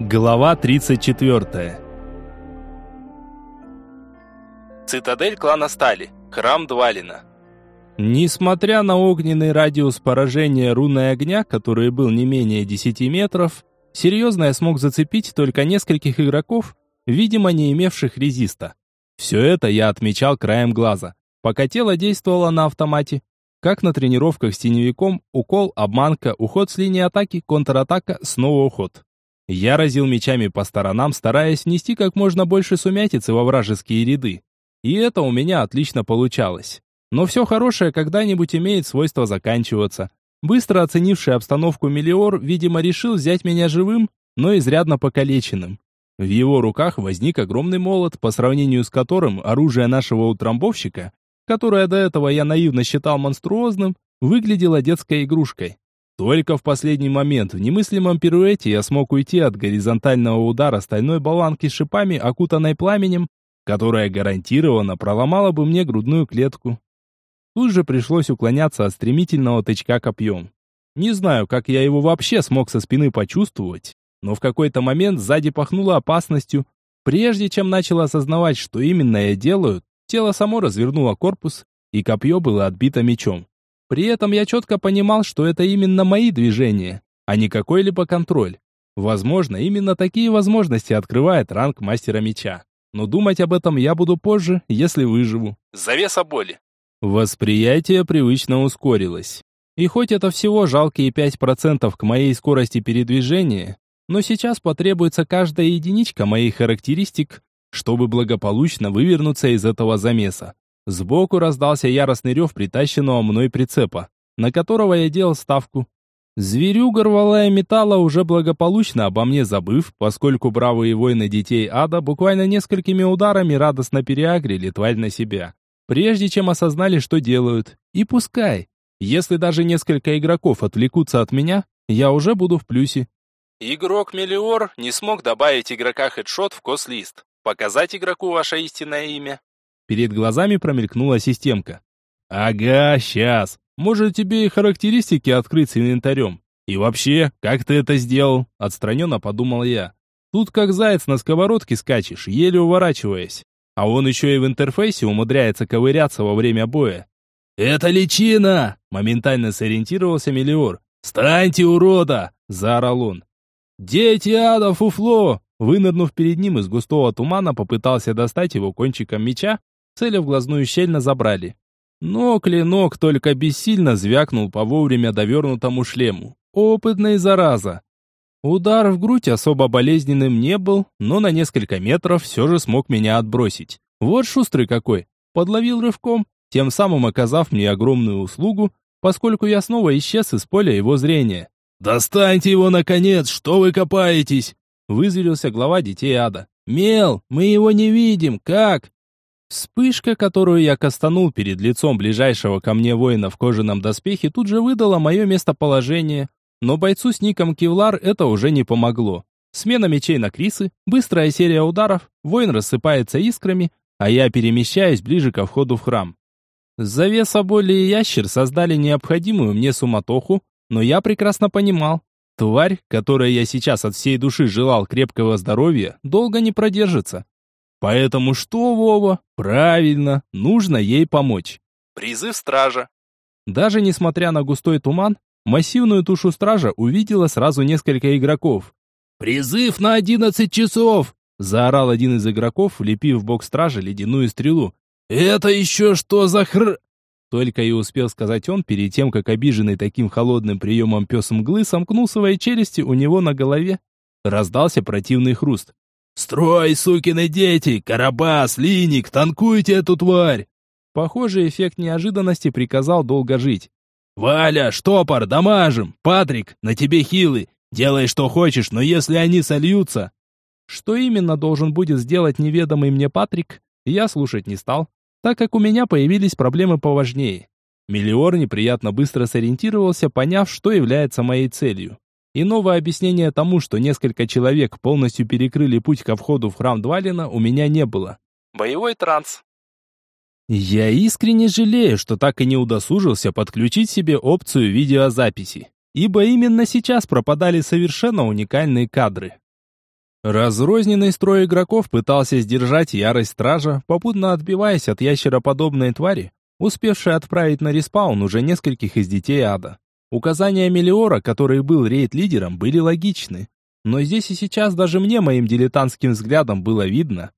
Глава 34. Цитадель клана Стали. Храм Двалина. Несмотря на огненный радиус поражения руной огня, который был не менее 10 метров, серьезно я смог зацепить только нескольких игроков, видимо, не имевших резиста. Все это я отмечал краем глаза, пока тело действовало на автомате. Как на тренировках с теневиком, укол, обманка, уход с линии атаки, контратака, снова уход. Я разил мечами по сторонам, стараясь внести как можно больше сумятицы во вражеские ряды. И это у меня отлично получалось. Но все хорошее когда-нибудь имеет свойство заканчиваться. Быстро оценивший обстановку Мелиор, видимо, решил взять меня живым, но изрядно покалеченным. В его руках возник огромный молот, по сравнению с которым оружие нашего утрамбовщика, которое до этого я наивно считал монструозным, выглядело детской игрушкой. Только в последний момент в немыслимом пируэте я смог уйти от горизонтального удара стальной болванки с шипами, окутанной пламенем, которая гарантированно проломала бы мне грудную клетку. Тут же пришлось уклоняться от стремительного тычка копьем. Не знаю, как я его вообще смог со спины почувствовать, но в какой-то момент сзади пахнуло опасностью. Прежде чем начал осознавать, что именно я делаю, тело само развернуло корпус, и копье было отбито мечом. При этом я четко понимал, что это именно мои движения, а не какой-либо контроль. Возможно, именно такие возможности открывает ранг мастера меча. Но думать об этом я буду позже, если выживу. Завеса боли. Восприятие привычно ускорилось. И хоть это всего жалкие 5% к моей скорости передвижения, но сейчас потребуется каждая единичка моих характеристик, чтобы благополучно вывернуться из этого замеса. Сбоку раздался яростный рев притащенного мной прицепа, на которого я делал ставку. Зверюга рвалая металла уже благополучно обо мне забыв, поскольку бравые воины детей ада буквально несколькими ударами радостно переагрили тварь на себя, прежде чем осознали, что делают. И пускай, если даже несколько игроков отвлекутся от меня, я уже буду в плюсе. Игрок Мелиор не смог добавить игрока хедшот в кослист. Показать игроку ваше истинное имя. Перед глазами промелькнула системка. «Ага, сейчас. Может, тебе и характеристики открыть с инвентарем. И вообще, как ты это сделал?» Отстраненно подумал я. «Тут как заяц на сковородке скачешь, еле уворачиваясь. А он еще и в интерфейсе умудряется ковыряться во время боя». «Это личина!» — моментально сориентировался Мелиор. «Станьте, урода!» — заорал он. «Дети ада, фуфло!» Вынырнув перед ним из густого тумана, попытался достать его кончиком меча, Целя в глазную щель на забрали. Но клинок только бессильно звякнул по вовремя довернутому шлему. Опытный зараза. Удар в грудь особо болезненным не был, но на несколько метров все же смог меня отбросить. Вот шустрый какой. Подловил рывком, тем самым оказав мне огромную услугу, поскольку я снова исчез из поля его зрения. «Достаньте его, наконец! Что вы копаетесь?» Вызверился глава детей ада. «Мел, мы его не видим! Как?» Вспышка, которую я кастанул перед лицом ближайшего ко мне воина в кожаном доспехе, тут же выдала мое местоположение. Но бойцу с ником Кевлар это уже не помогло. Смена мечей на Крисы, быстрая серия ударов, воин рассыпается искрами, а я перемещаюсь ближе ко входу в храм. Завеса боли и ящер создали необходимую мне суматоху, но я прекрасно понимал, тварь, которой я сейчас от всей души желал крепкого здоровья, долго не продержится. Поэтому что, Вова? Правильно, нужно ей помочь. Призыв стража. Даже несмотря на густой туман, массивную тушу стража увидела сразу несколько игроков. «Призыв на одиннадцать часов!» Заорал один из игроков, влепив в бок стражи ледяную стрелу. «Это еще что за хр...» Только и успел сказать он перед тем, как обиженный таким холодным приемом пес мглы сомкнул свои челюсти у него на голове. Раздался противный хруст. «Строй, сукины дети! Карабас, Линик, танкуйте эту тварь!» Похоже, эффект неожиданности приказал долго жить. «Валя, штопор, дамажим! Патрик, на тебе хилы! Делай, что хочешь, но если они сольются...» Что именно должен будет сделать неведомый мне Патрик, я слушать не стал, так как у меня появились проблемы поважнее. Миллиор неприятно быстро сориентировался, поняв, что является моей целью. Иного объяснения тому, что несколько человек полностью перекрыли путь ко входу в храм Двалина, у меня не было. Боевой транс. Я искренне жалею, что так и не удосужился подключить себе опцию видеозаписи, ибо именно сейчас пропадали совершенно уникальные кадры. Разрозненный строй игроков пытался сдержать ярость стража, попутно отбиваясь от ящероподобной твари, успевшей отправить на респаун уже нескольких из детей ада. Указания Мелиора, который был рейд-лидером, были логичны. Но здесь и сейчас даже мне моим дилетантским взглядом было видно.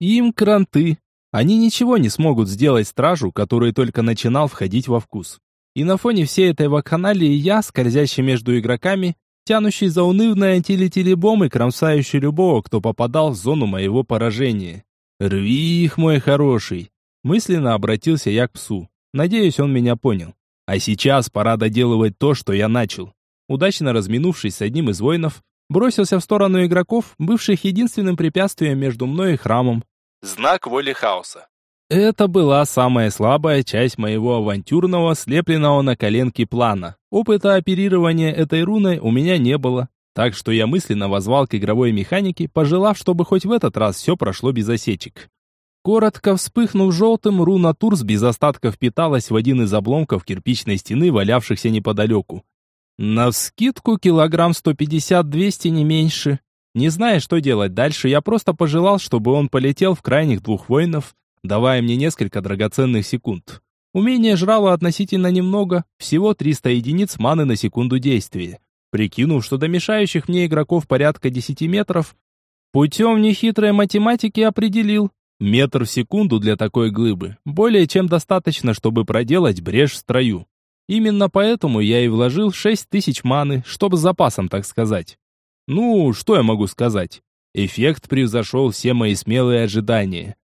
Им кранты. Они ничего не смогут сделать стражу, который только начинал входить во вкус. И на фоне всей этой вакханалии я, скользящий между игроками, тянущий за унывной антилетелебом и кромсающий любого, кто попадал в зону моего поражения. «Рви их, мой хороший!» Мысленно обратился я к псу. Надеюсь, он меня понял. А сейчас пора доделывать то, что я начал. Удачно разминувшись с одним из воинов, бросился в сторону игроков, бывших единственным препятствием между мной и храмом. Знак воли хаоса. Это была самая слабая часть моего авантюрного, слепленного на коленке плана. Опыта оперирования этой руной у меня не было, так что я мысленно возвал к игровой механике, пожелав, чтобы хоть в этот раз все прошло без осечек. Коротко вспыхнув желтым, руна Турс без остатка впиталась в один из обломков кирпичной стены, валявшихся неподалеку. Навскидку килограмм 150-200 не меньше. Не зная, что делать дальше, я просто пожелал, чтобы он полетел в крайних двух воинов, давая мне несколько драгоценных секунд. Умение жрало относительно немного, всего 300 единиц маны на секунду действия. Прикинув, что до мешающих мне игроков порядка 10 метров, путем нехитрой математики определил, метр в секунду для такой глыбы, более чем достаточно, чтобы проделать брешь в строю. Именно поэтому я и вложил 6 тысяч маны, чтобы с запасом, так сказать. Ну, что я могу сказать? Эффект превзошел все мои смелые ожидания.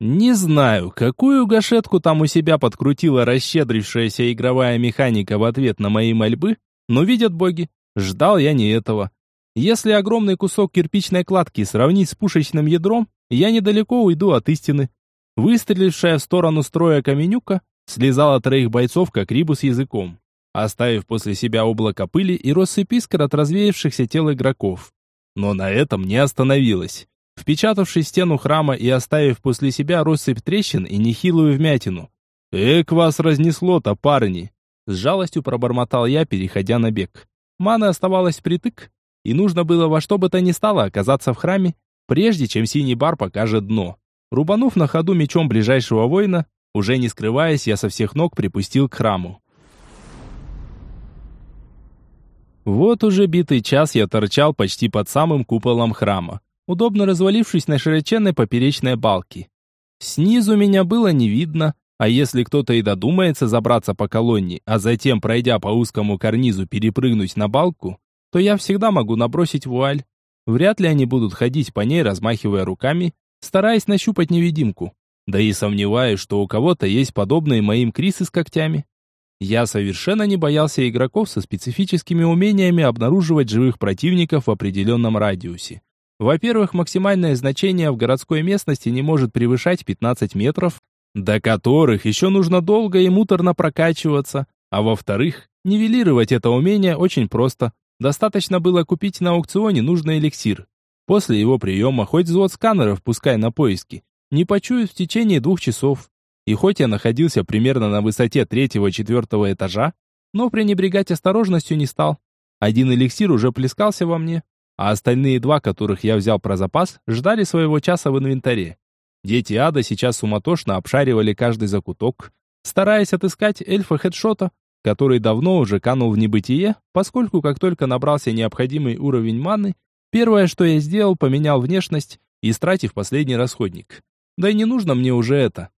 Не знаю, какую гашетку там у себя подкрутила расщедрившаяся игровая механика в ответ на мои мольбы, но видят боги, ждал я не этого. Если огромный кусок кирпичной кладки сравнить с пушечным ядром, я недалеко уйду от истины. Выстрелившая в сторону строя каменюка слезала троих бойцов, как рибу с языком, оставив после себя облако пыли и россыпь искр от развеявшихся тел игроков. Но на этом не остановилась впечатавшись в стену храма и оставив после себя россыпь трещин и нехилую вмятину. «Эк, вас разнесло-то, парни!» С жалостью пробормотал я, переходя на бег. Маны оставалось притык, и нужно было во что бы то ни стало оказаться в храме, прежде чем синий бар покажет дно. Рубанув на ходу мечом ближайшего воина, уже не скрываясь, я со всех ног припустил к храму. Вот уже битый час я торчал почти под самым куполом храма удобно развалившись на широченной поперечной балке. Снизу меня было не видно, а если кто-то и додумается забраться по колонне, а затем, пройдя по узкому карнизу, перепрыгнуть на балку, то я всегда могу набросить вуаль. Вряд ли они будут ходить по ней, размахивая руками, стараясь нащупать невидимку. Да и сомневаюсь, что у кого-то есть подобные моим крисы с когтями. Я совершенно не боялся игроков со специфическими умениями обнаруживать живых противников в определенном радиусе. Во-первых, максимальное значение в городской местности не может превышать 15 метров, до которых еще нужно долго и муторно прокачиваться. А во-вторых, нивелировать это умение очень просто. Достаточно было купить на аукционе нужный эликсир. После его приема хоть взвод сканеров пускай на поиски, не почуют в течение двух часов. И хоть я находился примерно на высоте третьего-четвертого этажа, но пренебрегать осторожностью не стал. Один эликсир уже плескался во мне, а остальные два, которых я взял про запас, ждали своего часа в инвентаре. Дети ада сейчас суматошно обшаривали каждый закуток, стараясь отыскать эльфа-хедшота, который давно уже канул в небытие, поскольку как только набрался необходимый уровень маны, первое, что я сделал, поменял внешность, истратив последний расходник. Да и не нужно мне уже это.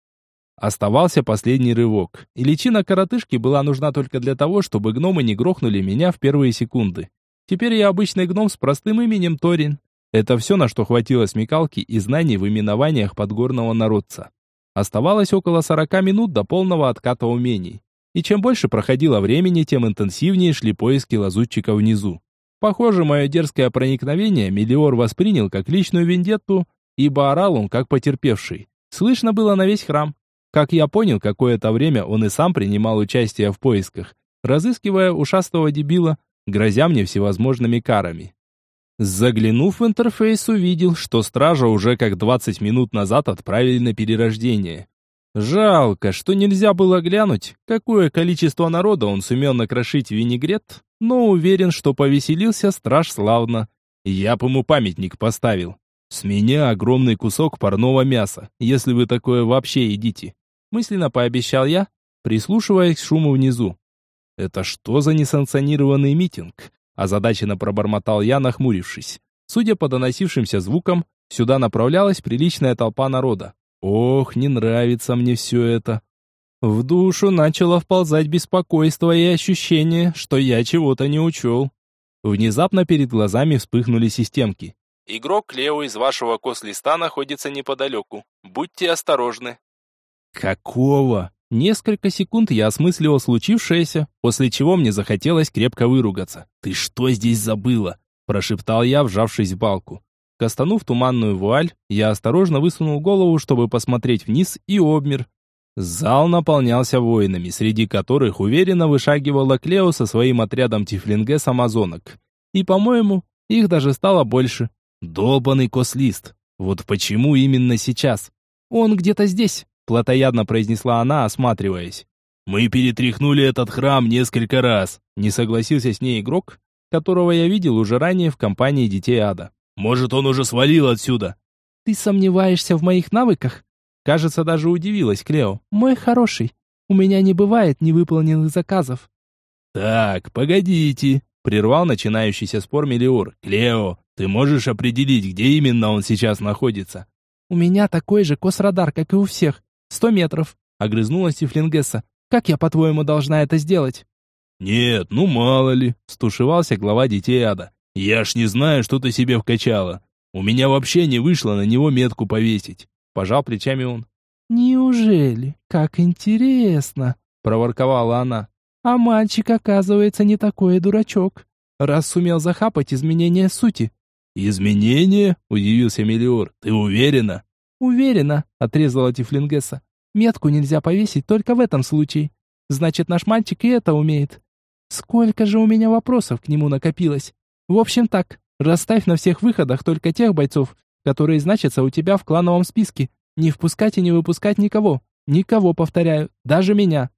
Оставался последний рывок, и личина коротышки была нужна только для того, чтобы гномы не грохнули меня в первые секунды. Теперь я обычный гном с простым именем Торин. Это все, на что хватило смекалки и знаний в именованиях подгорного народца. Оставалось около 40 минут до полного отката умений. И чем больше проходило времени, тем интенсивнее шли поиски лазутчика внизу. Похоже, мое дерзкое проникновение Мелиор воспринял как личную вендетту, ибо орал он как потерпевший. Слышно было на весь храм. Как я понял, какое-то время он и сам принимал участие в поисках, разыскивая ушастого дебила, грозя мне всевозможными карами. Заглянув в интерфейс, увидел, что стража уже как 20 минут назад отправили на перерождение. Жалко, что нельзя было глянуть, какое количество народа он сумел накрошить винегрет, но уверен, что повеселился страж славно. Я бы ему памятник поставил. С меня огромный кусок парного мяса, если вы такое вообще едите. Мысленно пообещал я, прислушиваясь к шуму внизу. Это что за несанкционированный митинг? Озадаченно пробормотал я, нахмурившись. Судя по доносившимся звукам, сюда направлялась приличная толпа народа. Ох, не нравится мне все это. В душу начало вползать беспокойство и ощущение, что я чего-то не учел. Внезапно перед глазами вспыхнули системки. Игрок Лео из вашего кос-листа находится неподалеку. Будьте осторожны. Какого? Несколько секунд я осмысливал случившееся, после чего мне захотелось крепко выругаться. «Ты что здесь забыла?» – прошептал я, вжавшись в балку. Костанув туманную вуаль, я осторожно высунул голову, чтобы посмотреть вниз, и обмер. Зал наполнялся воинами, среди которых уверенно вышагивала Клео со своим отрядом тифлингес-амазонок. И, по-моему, их даже стало больше. Долбанный кослист. Вот почему именно сейчас? Он где-то здесь, плотоядно произнесла она, осматриваясь. Мы перетряхнули этот храм несколько раз. Не согласился с ней игрок, которого я видел уже ранее в компании детей ада. Может, он уже свалил отсюда? Ты сомневаешься в моих навыках? Кажется, даже удивилась Клео. Мой хороший, у меня не бывает невыполненных заказов. Так, погодите, прервал начинающийся спор Мелиор. Клео, ты можешь определить, где именно он сейчас находится? У меня такой же косрадар, как и у всех. Сто метров. Огрызнулась Тифлингесса. Как я, по-твоему, должна это сделать? Нет, ну мало ли, стушевался глава детей ада. Я ж не знаю, что ты себе вкачала. У меня вообще не вышло на него метку повесить. Пожал плечами он. Неужели? Как интересно, проворковала она. А мальчик, оказывается, не такой дурачок, раз сумел захапать изменения сути. «Изменения?» – удивился Мелиор. «Ты уверена?» «Уверена», – отрезала Тифлингесса. «Метку нельзя повесить только в этом случае. Значит, наш мальчик и это умеет. Сколько же у меня вопросов к нему накопилось. В общем так, расставь на всех выходах только тех бойцов, которые значатся у тебя в клановом списке. Не впускать и не выпускать никого. Никого, повторяю, даже меня.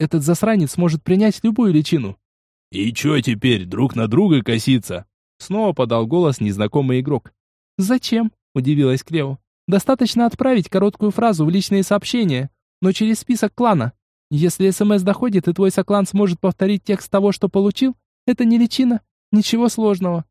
Этот засранец может принять любую личину». «И чё теперь, друг на друга коситься?» Снова подал голос незнакомый игрок. «Зачем?» – удивилась Клео. «Достаточно отправить короткую фразу в личные сообщения, но через список клана. Если СМС доходит, и твой соклан сможет повторить текст того, что получил, это не личина, ничего сложного».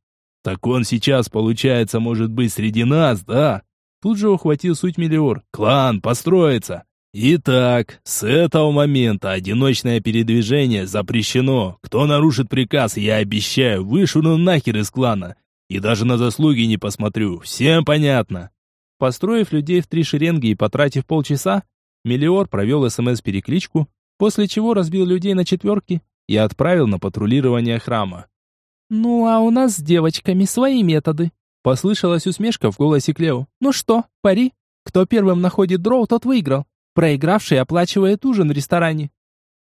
«Так он сейчас, получается, может быть среди нас, да?» Тут же ухватил суть Мелиор. «Клан построится!» Итак, с этого момента одиночное передвижение запрещено. Кто нарушит приказ, я обещаю, вышвырну нахер из клана. И даже на заслуги не посмотрю. Всем понятно. Построив людей в три шеренги и потратив полчаса, Мелиор провел СМС-перекличку, после чего разбил людей на четверки и отправил на патрулирование храма. «Ну, а у нас с девочками свои методы», — послышалась усмешка в голосе Клео. «Ну что, пари? Кто первым находит дроу, тот выиграл. Проигравший оплачивает ужин в ресторане.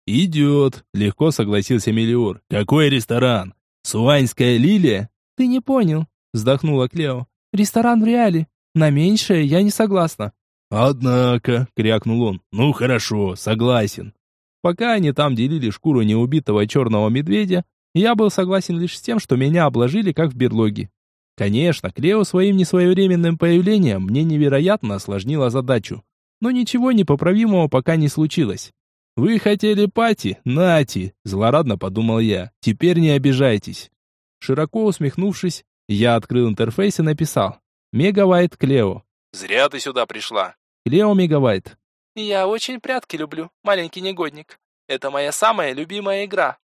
«Идет», — легко согласился Мелиор. «Какой ресторан? Суаньская лилия?» «Ты не понял», — вздохнула Клео. «Ресторан в реале. На меньшее я не согласна». «Однако», — крякнул он, — «ну хорошо, согласен». Пока они там делили шкуру неубитого черного медведя, я был согласен лишь с тем, что меня обложили как в берлоге. Конечно, Клео своим несвоевременным появлением мне невероятно осложнила задачу но ничего непоправимого пока не случилось. «Вы хотели пати? Нати!» – злорадно подумал я. «Теперь не обижайтесь». Широко усмехнувшись, я открыл интерфейс и написал «Мегавайт Клео». «Зря ты сюда пришла». «Клео Мегавайт». «Я очень прятки люблю, маленький негодник. Это моя самая любимая игра».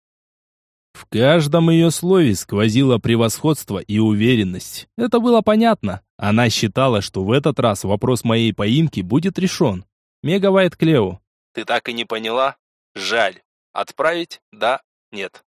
В каждом ее слове сквозило превосходство и уверенность. Это было понятно. Она считала, что в этот раз вопрос моей поимки будет решен. Мегавайт Клео. Ты так и не поняла? Жаль. Отправить? Да? Нет.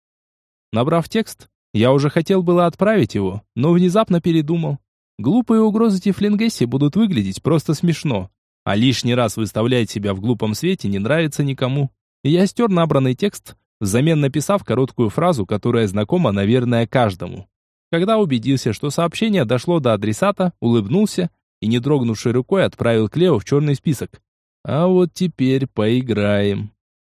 Набрав текст, я уже хотел было отправить его, но внезапно передумал. Глупые угрозы Тифлингесси будут выглядеть просто смешно, а лишний раз выставлять себя в глупом свете не нравится никому. Я стер набранный текст, взамен написав короткую фразу, которая знакома, наверное, каждому. Когда убедился, что сообщение дошло до адресата, улыбнулся и, не дрогнувшей рукой, отправил Клео в черный список. А вот теперь поиграем.